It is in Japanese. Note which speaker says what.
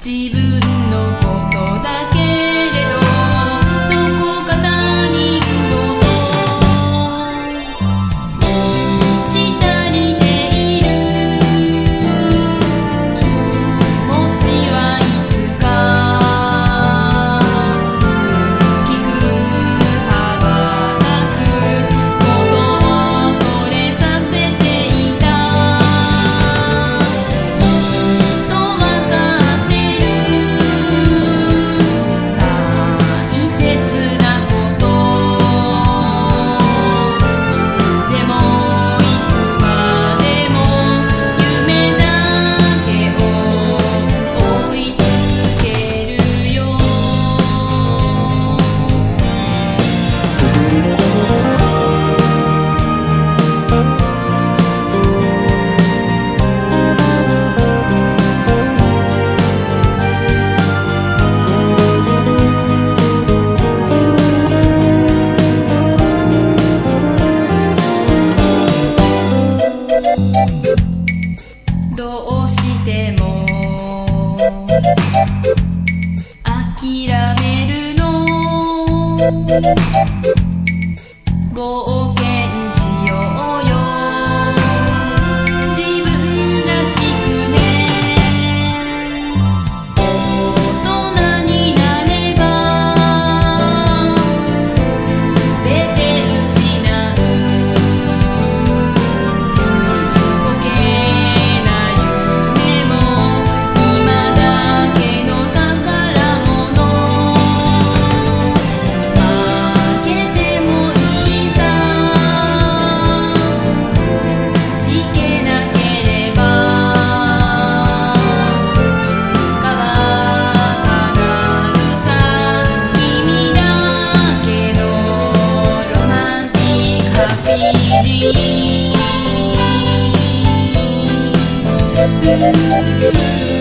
Speaker 1: 自分どうしても。諦めるの。Thank you.